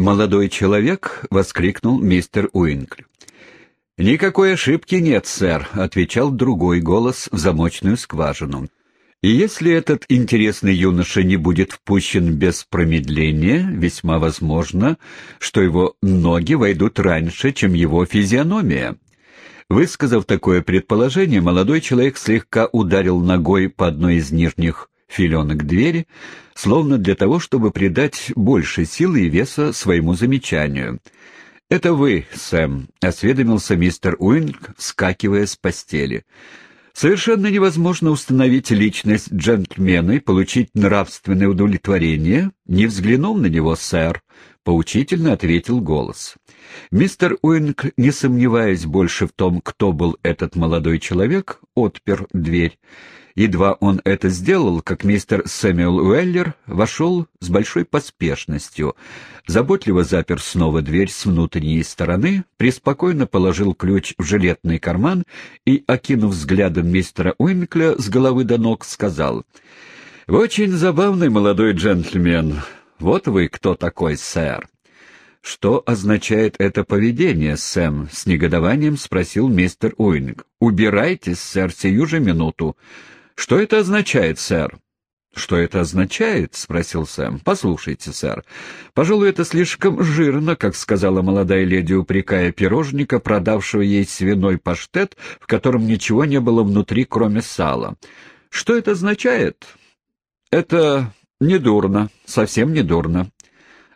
«Молодой человек!» — воскликнул мистер Уинкль. «Никакой ошибки нет, сэр», — отвечал другой голос в замочную скважину. «И если этот интересный юноша не будет впущен без промедления, весьма возможно, что его ноги войдут раньше, чем его физиономия». Высказав такое предположение, молодой человек слегка ударил ногой по одной из нижних филенок двери, словно для того, чтобы придать больше силы и веса своему замечанию. «Это вы, Сэм», — осведомился мистер Уинкль, вскакивая с постели. «Совершенно невозможно установить личность джентльмена и получить нравственное удовлетворение, не взглянув на него, сэр», — поучительно ответил голос. Мистер Уинкль, не сомневаясь больше в том, кто был этот молодой человек, отпер дверь. Едва он это сделал, как мистер Сэмюэл Уэллер вошел с большой поспешностью, заботливо запер снова дверь с внутренней стороны, преспокойно положил ключ в жилетный карман и, окинув взглядом мистера Уинкля с головы до ног, сказал, «Вы очень забавный молодой джентльмен. Вот вы кто такой, сэр». «Что означает это поведение, Сэм?» — с негодованием спросил мистер Уинг. «Убирайтесь, сэр, сию же минуту. «Что это означает, сэр?» «Что это означает?» — спросил Сэм. «Послушайте, сэр. Пожалуй, это слишком жирно, как сказала молодая леди, упрекая пирожника, продавшего ей свиной паштет, в котором ничего не было внутри, кроме сала. Что это означает?» «Это недурно, совсем недурно.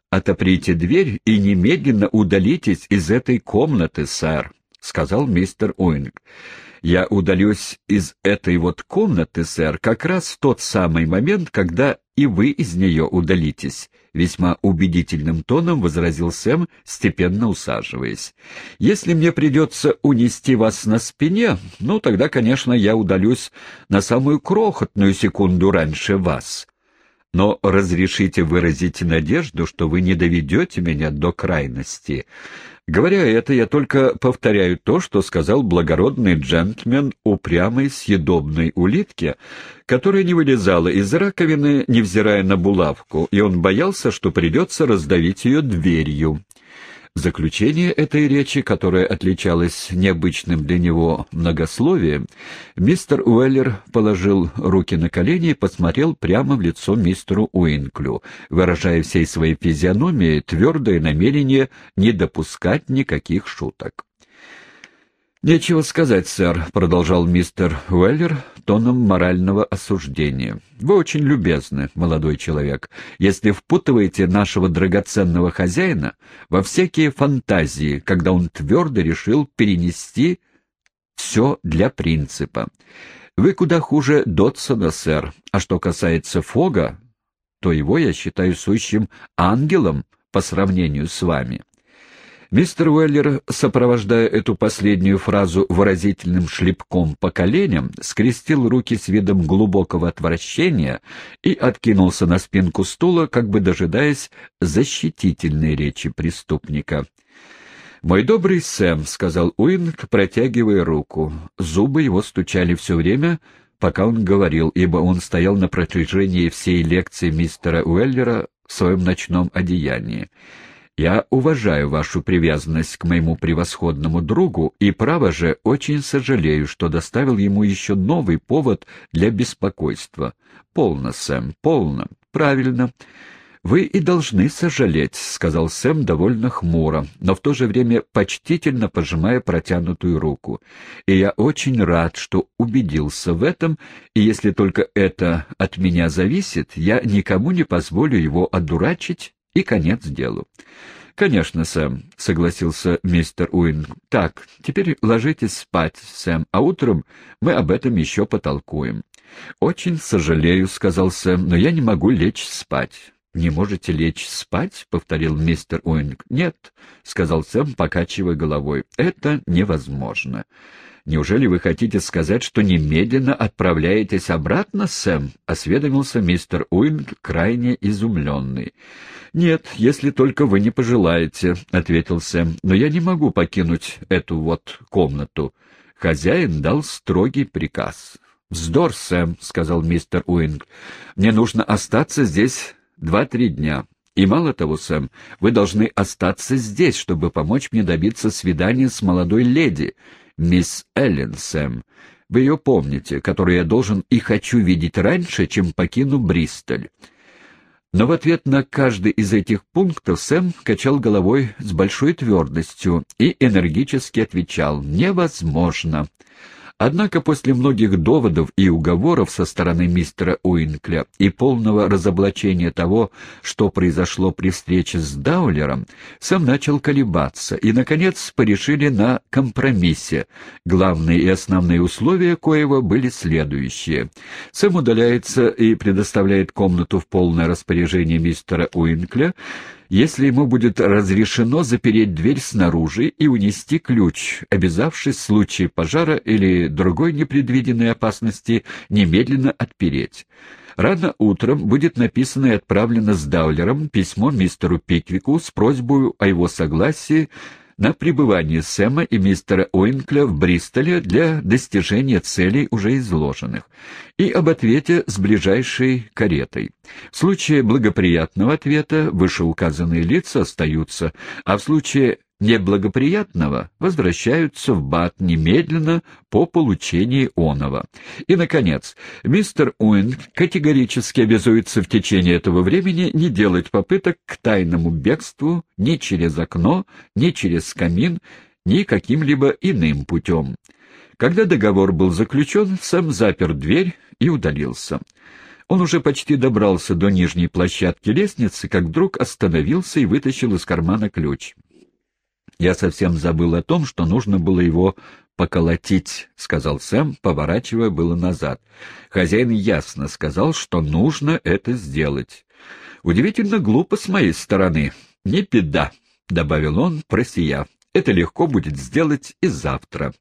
Отоприте дверь и немедленно удалитесь из этой комнаты, сэр», — сказал мистер Уинг. Я удалюсь из этой вот комнаты, сэр, как раз в тот самый момент, когда и вы из нее удалитесь», — весьма убедительным тоном возразил Сэм, степенно усаживаясь. «Если мне придется унести вас на спине, ну, тогда, конечно, я удалюсь на самую крохотную секунду раньше вас. Но разрешите выразить надежду, что вы не доведете меня до крайности». Говоря это, я только повторяю то, что сказал благородный джентльмен упрямой съедобной улитке, которая не вылезала из раковины, невзирая на булавку, и он боялся, что придется раздавить ее дверью. Заключение этой речи, которая отличалась необычным для него многословием, мистер Уэллер положил руки на колени и посмотрел прямо в лицо мистеру Уинклю, выражая всей своей физиономией твердое намерение не допускать никаких шуток. «Нечего сказать, сэр», — продолжал мистер Уэллер тоном морального осуждения. «Вы очень любезны, молодой человек, если впутываете нашего драгоценного хозяина во всякие фантазии, когда он твердо решил перенести все для принципа. Вы куда хуже Дотсона, сэр, а что касается Фога, то его я считаю сущим ангелом по сравнению с вами». Мистер Уэллер, сопровождая эту последнюю фразу выразительным шлепком по коленям, скрестил руки с видом глубокого отвращения и откинулся на спинку стула, как бы дожидаясь защитительной речи преступника. «Мой добрый Сэм», — сказал Уинг, протягивая руку. Зубы его стучали все время, пока он говорил, ибо он стоял на протяжении всей лекции мистера Уэллера в своем ночном одеянии. Я уважаю вашу привязанность к моему превосходному другу и, право же, очень сожалею, что доставил ему еще новый повод для беспокойства. Полно, Сэм, полно. Правильно. Вы и должны сожалеть, — сказал Сэм довольно хмуро, но в то же время почтительно пожимая протянутую руку. И я очень рад, что убедился в этом, и если только это от меня зависит, я никому не позволю его одурачить и конец делу. «Конечно, Сэм», — согласился мистер Уинкль. «Так, теперь ложитесь спать, Сэм, а утром мы об этом еще потолкуем». «Очень сожалею», — сказал Сэм, — «но я не могу лечь спать». «Не можете лечь спать?» — повторил мистер Уинкль. «Нет», — сказал Сэм, покачивая головой, — «это невозможно». «Неужели вы хотите сказать, что немедленно отправляетесь обратно, Сэм?» — осведомился мистер Уинкль, крайне изумленный. «Нет, если только вы не пожелаете», — ответил Сэм. «Но я не могу покинуть эту вот комнату. Хозяин дал строгий приказ». «Вздор, Сэм», — сказал мистер Уинкль. «Мне нужно остаться здесь два-три дня. И мало того, Сэм, вы должны остаться здесь, чтобы помочь мне добиться свидания с молодой леди, мисс Эллен, Сэм. Вы ее помните, которую я должен и хочу видеть раньше, чем покину Бристоль. Но в ответ на каждый из этих пунктов Сэм качал головой с большой твердостью и энергически отвечал «Невозможно». Однако после многих доводов и уговоров со стороны мистера Уинкля и полного разоблачения того, что произошло при встрече с Даулером, сам начал колебаться и, наконец, порешили на компромиссе. Главные и основные условия коего были следующие. Сэм удаляется и предоставляет комнату в полное распоряжение мистера Уинкля, если ему будет разрешено запереть дверь снаружи и унести ключ, обязавшись в случае пожара или другой непредвиденной опасности немедленно отпереть. Рано утром будет написано и отправлено с Даулером письмо мистеру Пиквику с просьбой о его согласии на пребывание Сэма и мистера Уинкля в Бристоле для достижения целей, уже изложенных, и об ответе с ближайшей каретой. В случае благоприятного ответа вышеуказанные лица остаются, а в случае неблагоприятного возвращаются в БАТ немедленно по получении оного. И, наконец, мистер Уин категорически обязуется в течение этого времени не делать попыток к тайному бегству ни через окно, ни через камин, ни каким-либо иным путем. Когда договор был заключен, сам запер дверь и удалился. Он уже почти добрался до нижней площадки лестницы, как вдруг остановился и вытащил из кармана ключ. «Я совсем забыл о том, что нужно было его поколотить», — сказал Сэм, поворачивая было назад. Хозяин ясно сказал, что нужно это сделать. «Удивительно глупо с моей стороны. Не беда», — добавил он, просияв. «Это легко будет сделать и завтра».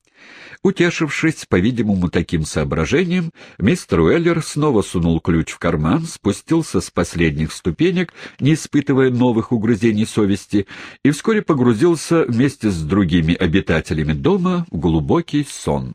Утешившись, по-видимому, таким соображением, мистер Уэллер снова сунул ключ в карман, спустился с последних ступенек, не испытывая новых угрызений совести, и вскоре погрузился вместе с другими обитателями дома в глубокий сон.